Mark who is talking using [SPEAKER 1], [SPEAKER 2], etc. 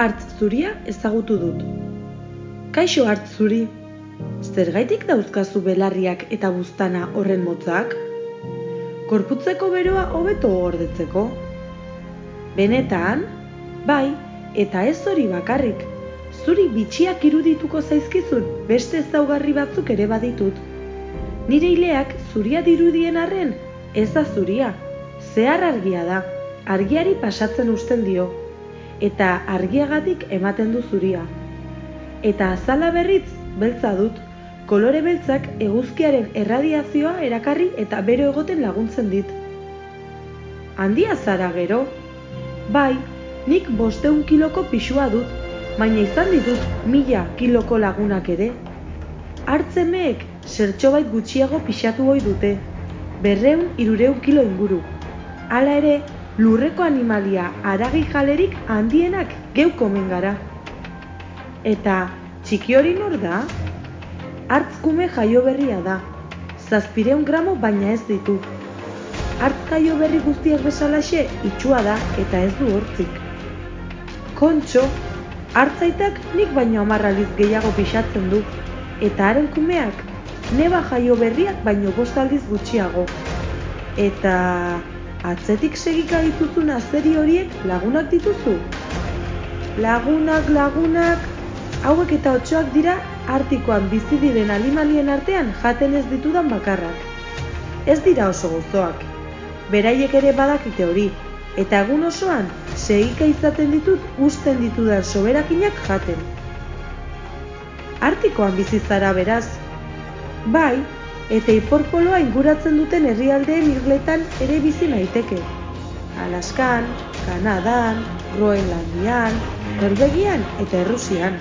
[SPEAKER 1] hartz zuria ezagutu dut. Kaixo hartz zuri, zergaitik dauzkazu belarriak eta buztana horren motzak? Korputzeko beroa hobeto gordetzeko? Benetan, bai, eta ez hori bakarrik. Zuri bitxiak irudituko zaizkizun beste ezaugarri batzuk ere baditut. Nire ileak zuria dirudien arren, ez da zuria, zehar argia da, argiari pasatzen usten dio, eta argiagatik ematen du zuria. Eta azala berritz, beltza dut, kolore beltzak eguzkiaren erradiazioa erakarri eta bero egoten laguntzen dit. Handia zara gero? Bai, nik bosteun kiloko pixua dut, baina izan ditut mila kiloko lagunak ere. Artzemeek zertxobait gutxiago pixatu hoi dute, berreun irureun kilo inguru. Hala ere, lurreko animalia aragi jalerik handienak geu komen gara. Eta txiki hori nor da? Artzkume jaio berria da, zazpireun gramo baina ez ditu. Artz jaio berri guztiak bezalaxe itxua da eta ez du hortzik. Kontxo, hartzaitak nik baino amarraliz gehiago pixatzen du, eta haren kumeak neba jaio berriak baino bostaldiz gutxiago. Eta atzetik segika dituzun azeri horiek lagunak dituzu? Lagunak, lagunak, hauek eta otxoak dira artikoan bizi diren animalien artean jaten ez ditudan bakarrak. Ez dira oso gozoak. Beraiek ere badakite hori, eta egun osoan segika izaten ditut usten ditudan soberakinak jaten. Artikoan bizi zara beraz. Bai, eta iporpoloa inguratzen duten herrialdeen irletan ere bizi naiteke. Alaskan, Kanadan, Groenlandian, Norvegian eta Errusian.